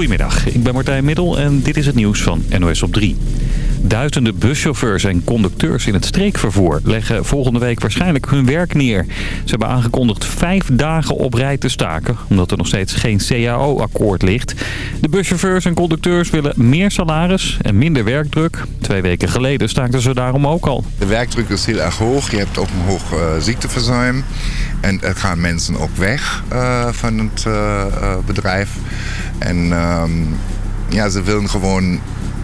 Goedemiddag, ik ben Martijn Middel en dit is het nieuws van NOS op 3. Duizenden buschauffeurs en conducteurs in het streekvervoer leggen volgende week waarschijnlijk hun werk neer. Ze hebben aangekondigd vijf dagen op rij te staken, omdat er nog steeds geen CAO-akkoord ligt. De buschauffeurs en conducteurs willen meer salaris en minder werkdruk. Twee weken geleden staakten ze daarom ook al. De werkdruk is heel erg hoog. Je hebt ook een hoog uh, ziekteverzuim. En er gaan mensen ook weg uh, van het uh, bedrijf. En ehm, ja, ze willen gewoon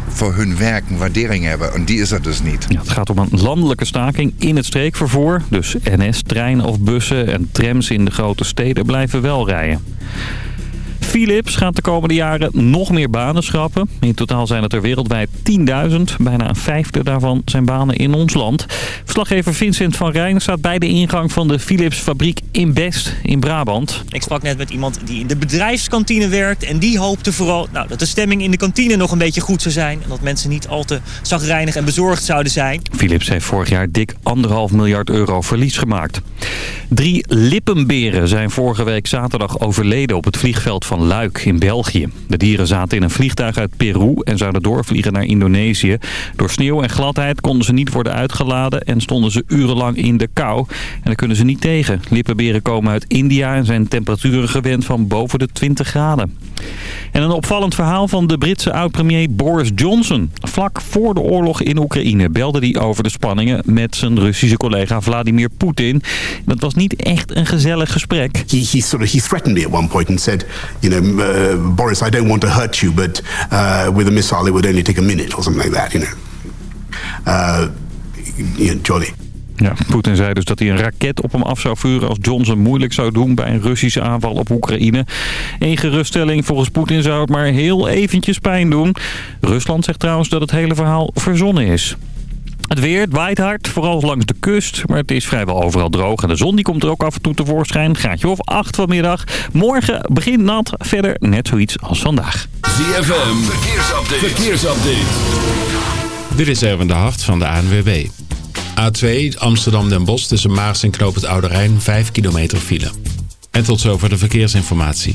voor hun werk een waardering hebben. En die is er dus niet. Het gaat om een landelijke staking in het streekvervoer. Dus NS, treinen of bussen en trams in de grote steden blijven wel rijden. Philips gaat de komende jaren nog meer banen schrappen. In totaal zijn het er wereldwijd 10.000. Bijna een vijfde daarvan zijn banen in ons land. Verslaggever Vincent van Rijn staat bij de ingang van de Philips fabriek in Best in Brabant. Ik sprak net met iemand die in de bedrijfskantine werkt. En die hoopte vooral nou, dat de stemming in de kantine nog een beetje goed zou zijn. En dat mensen niet al te zagrijnig en bezorgd zouden zijn. Philips heeft vorig jaar dik anderhalf miljard euro verlies gemaakt. Drie lippenberen zijn vorige week zaterdag overleden op het vliegveld van Luik in België. De dieren zaten in een vliegtuig uit Peru en zouden doorvliegen naar Indonesië. Door sneeuw en gladheid konden ze niet worden uitgeladen en stonden ze urenlang in de kou. En daar kunnen ze niet tegen. Lippenberen komen uit India en zijn temperaturen gewend van boven de 20 graden. En een opvallend verhaal van de Britse oud-premier Boris Johnson. Vlak voor de oorlog in Oekraïne belde hij over de spanningen met zijn Russische collega Vladimir Poetin. Dat was niet echt een gezellig gesprek. He, he he threatened me at one point and said, you know, uh, Boris, I don't want to hurt you, but uh, with a missile it would only take a minute or something like that, you know. Uh, you know. Ja, Poetin zei dus dat hij een raket op hem af zou vuren als Johnson moeilijk zou doen bij een Russische aanval op Oekraïne. Eén geruststelling, volgens Poetin zou het maar heel eventjes pijn doen. Rusland zegt trouwens dat het hele verhaal verzonnen is. Het weer, het waait hard, vooral langs de kust. Maar het is vrijwel overal droog. En de zon die komt er ook af en toe tevoorschijn. Gaatje of 8 vanmiddag. Morgen begint nat. Verder net zoiets als vandaag. ZFM, verkeersupdate. verkeersupdate. Dit is Erwin de Hart van de ANWB. A2 Amsterdam-Den Bosch tussen Maars en Knoop het Oude Rijn 5 kilometer file. En tot zover de verkeersinformatie.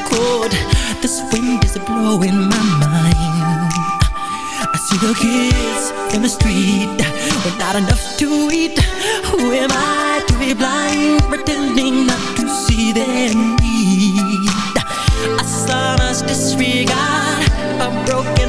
this wind is blowing my mind. I see the kids in the street with not enough to eat. Who am I to be blind, pretending not to see their need? A son's disregard, a broken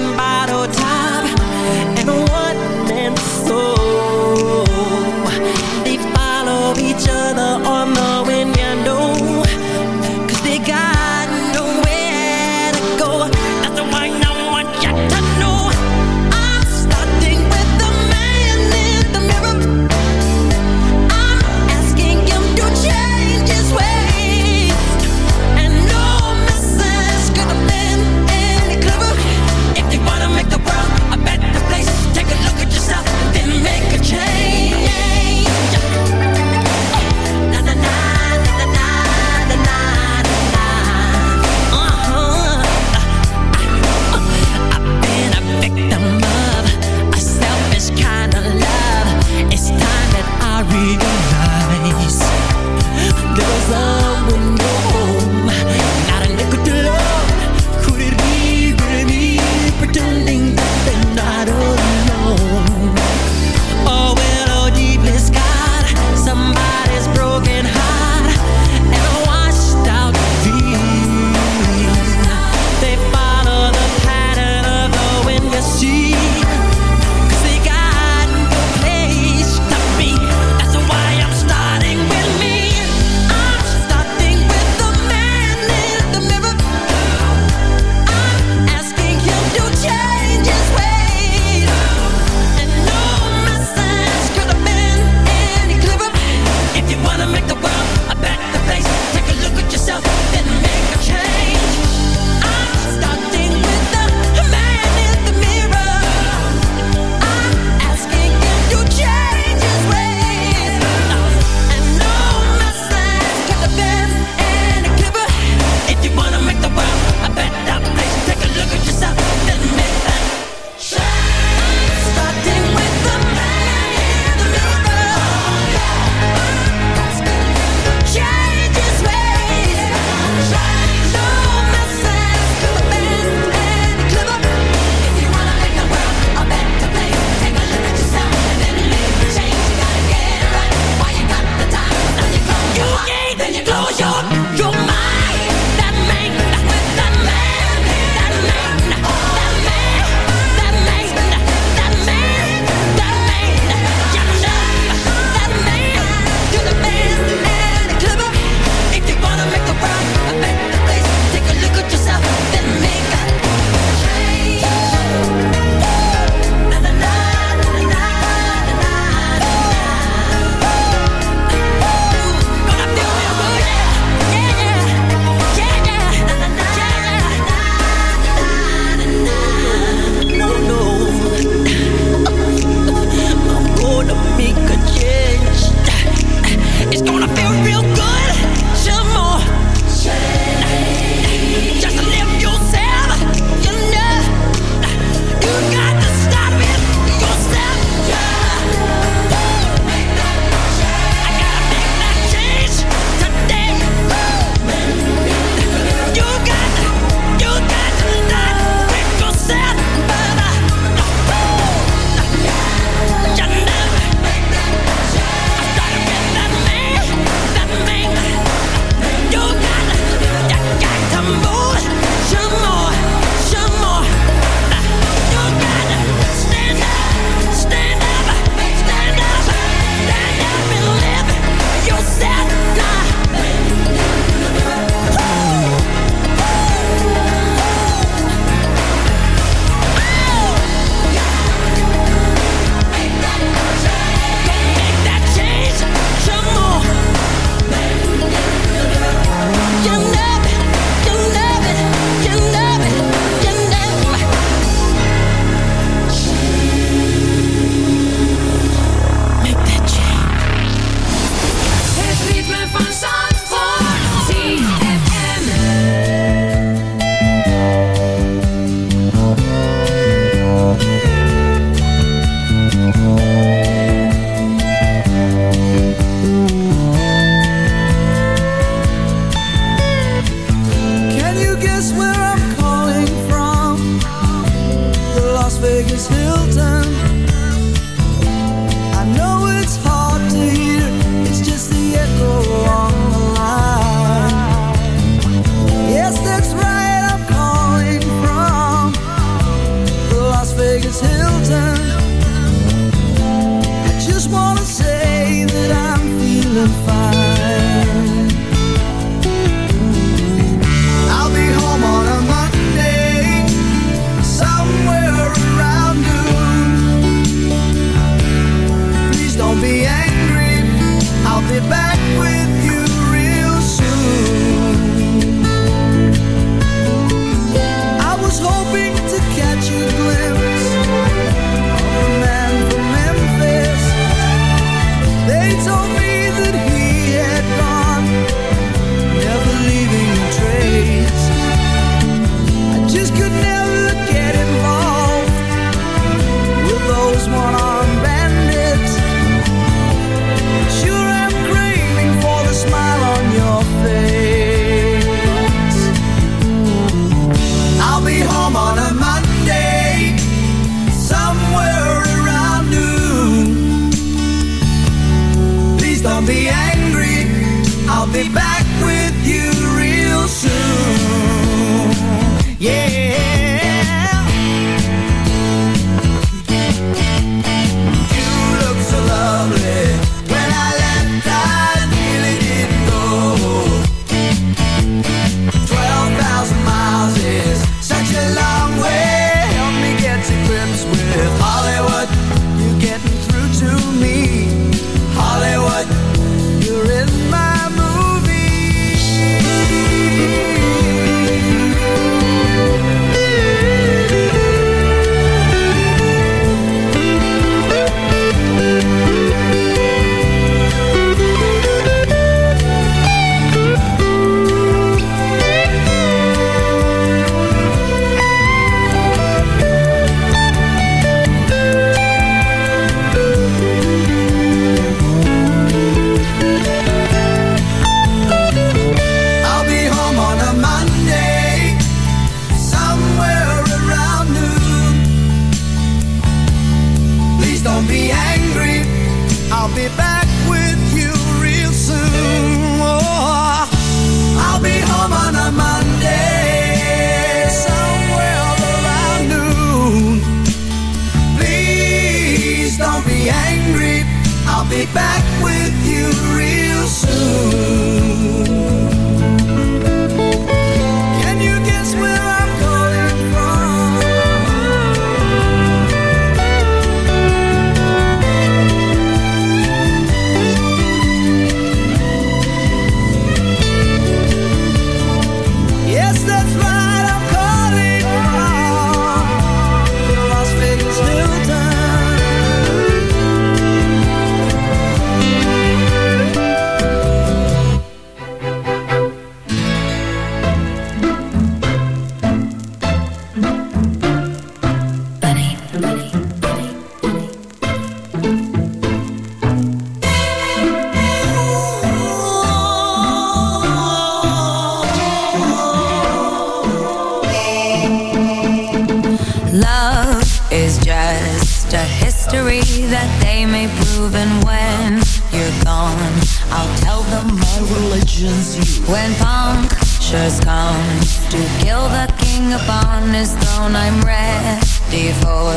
When punctures come to kill the king upon his throne, I'm ready for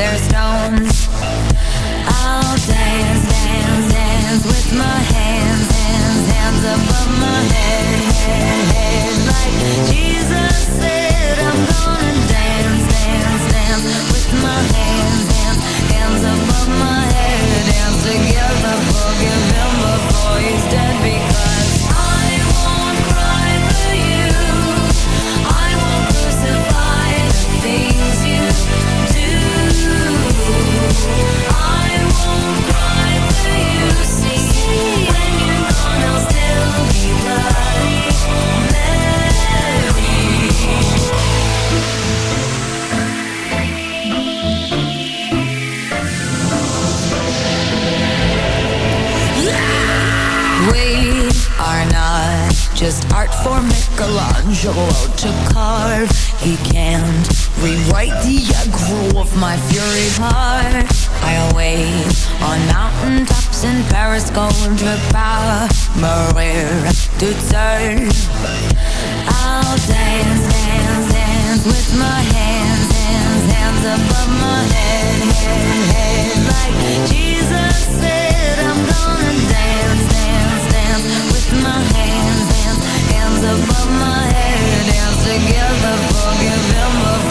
their stones. I'll dance, dance, dance with my hands, hands, hands above my head, head, head. Like Jesus said, I'm gonna dance, dance, dance with my hands, hands, hands above my head. Dance together, forgive him before he's dead. We are not just art for Michelangelo to carve. He can't rewrite the aggro of my fury heart. I'll wait on mountain tops in Paris, going to power, Maria to turn. I'll dance, dance, dance with my hands, hands, hands above my head, head, head, like Jesus said. I'm gonna dance. dance with my hands, hands, above my head. Dance together, forgive him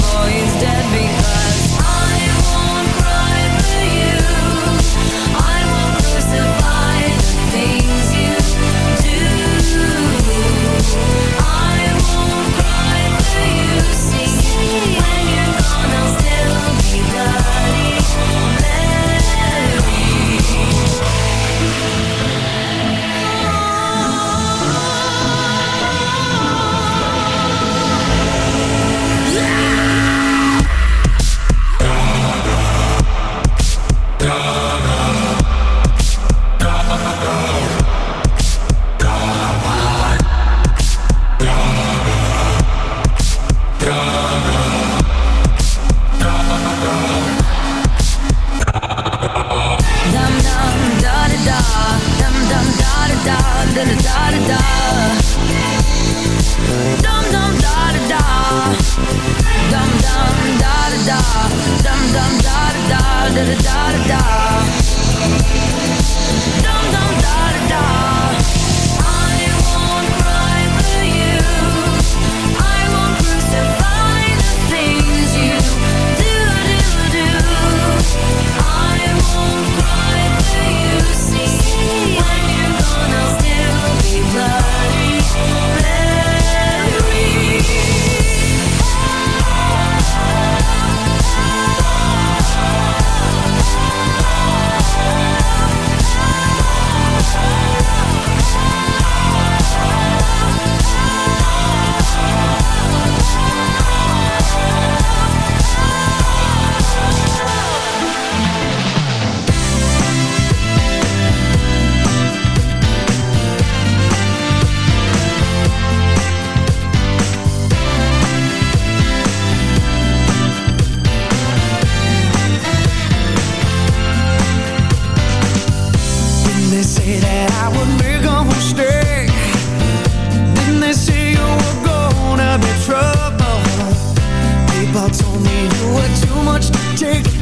take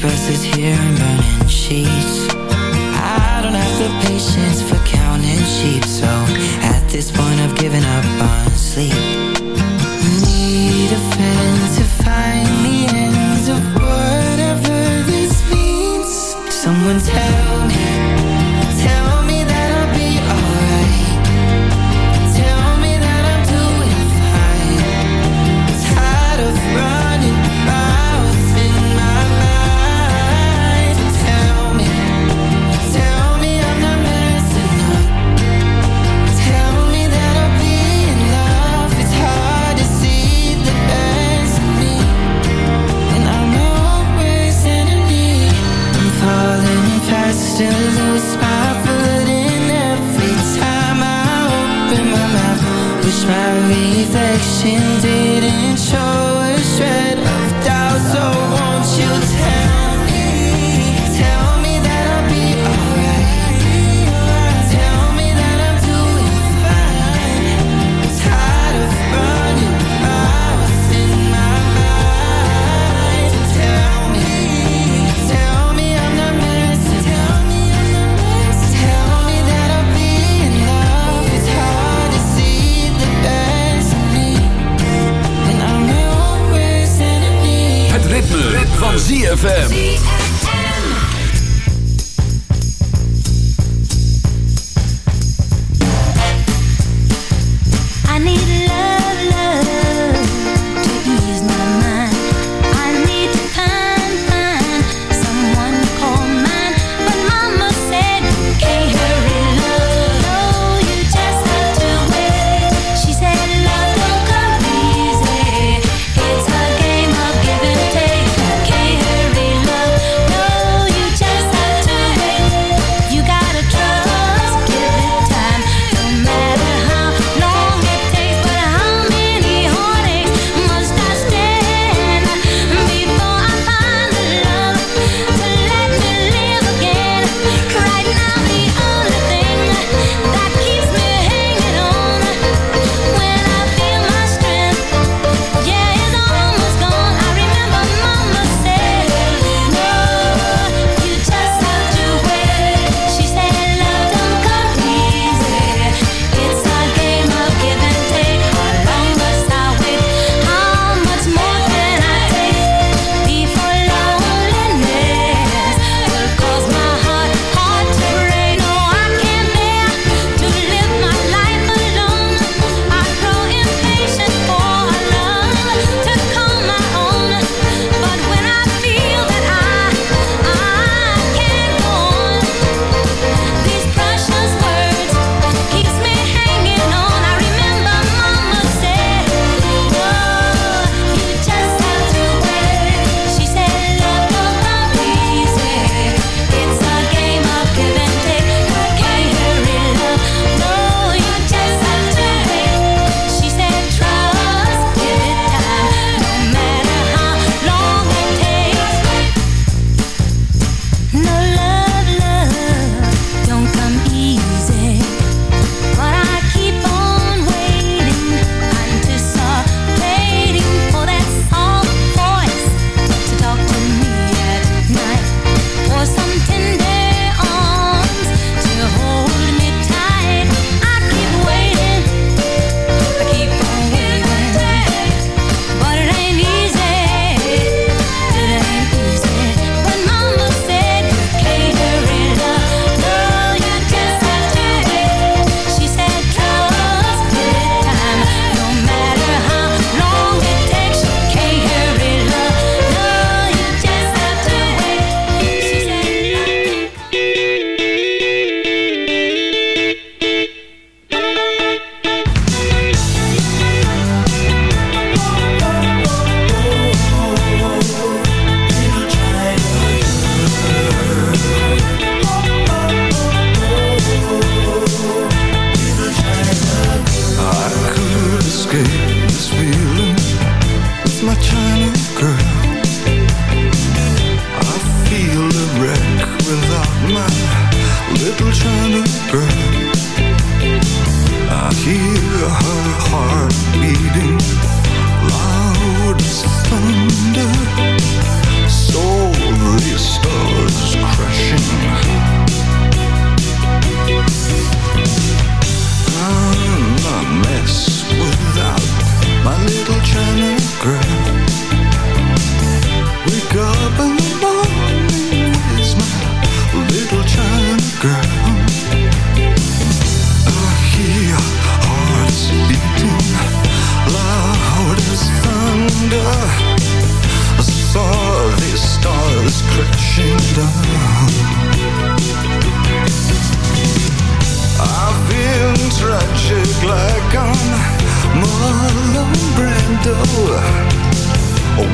dresses here and burning sheets. I don't have the patience for counting sheep So at this point I've given up on sleep.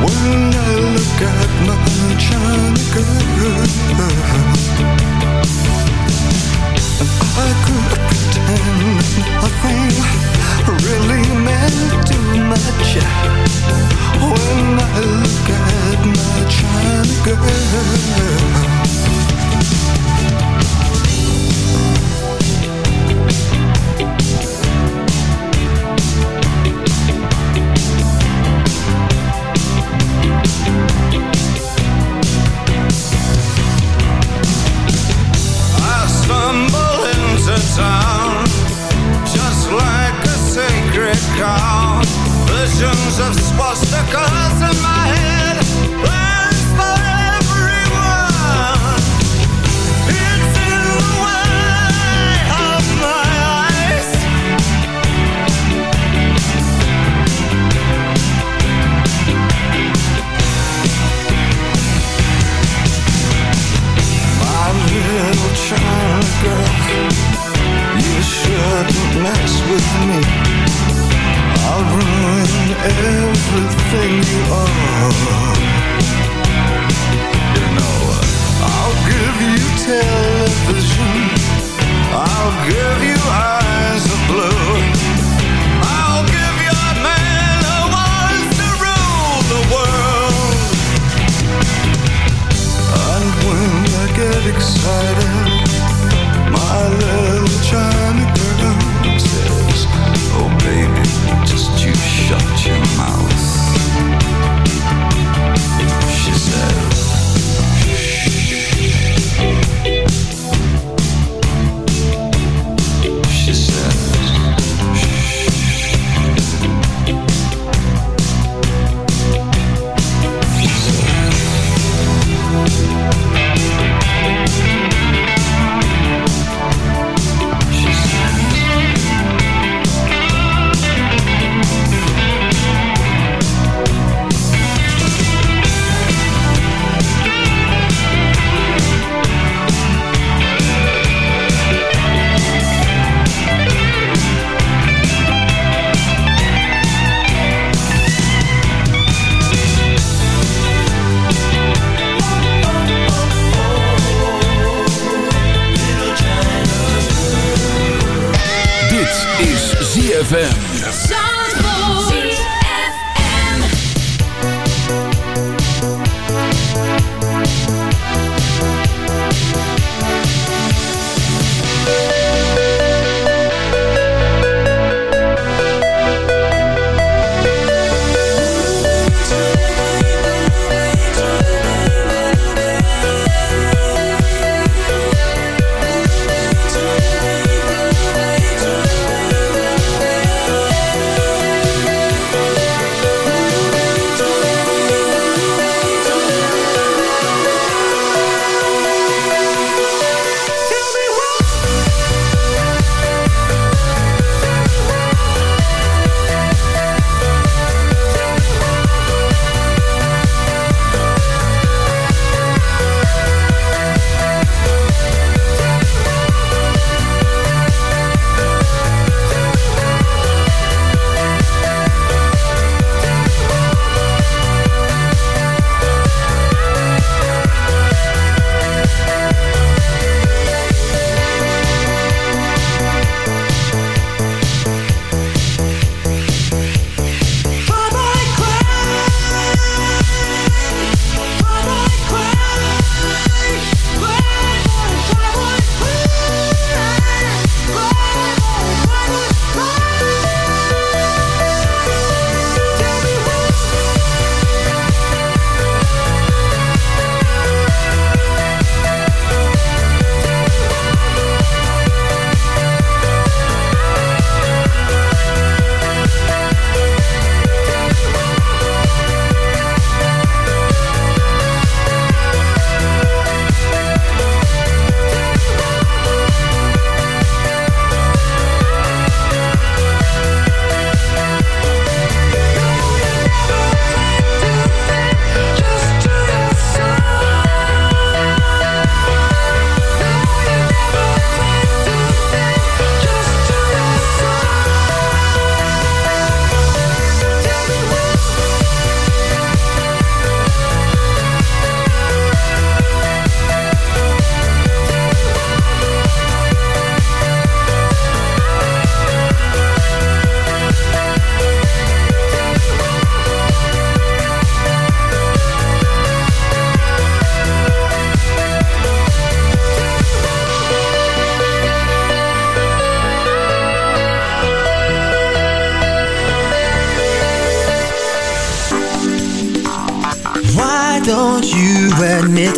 When I look at my China girl I could pretend really meant too much. When I look at my girl